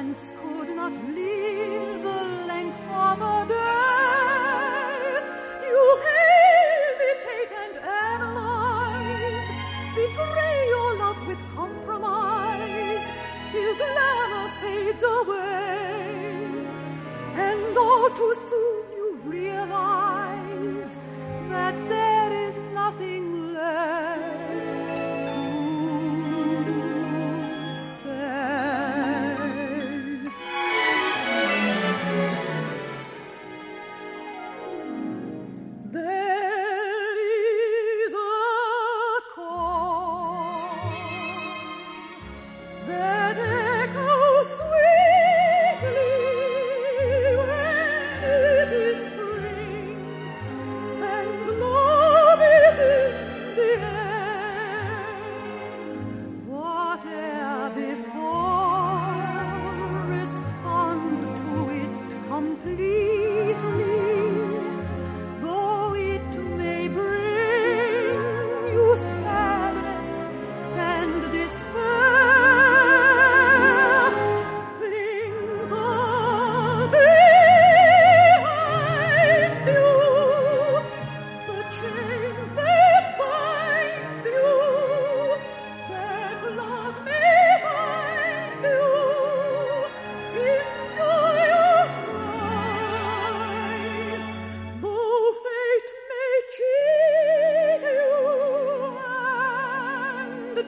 Prince could not leave the length of a day. You hesitate and analyze, betray your love with compromise, till glamour fades away. And though too soon.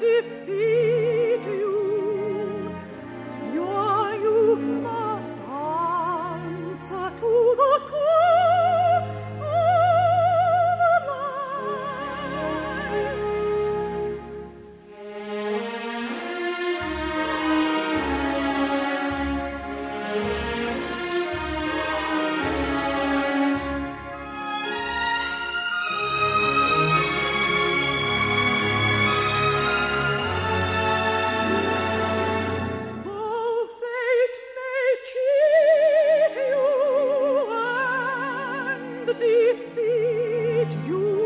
Call. Defeat you.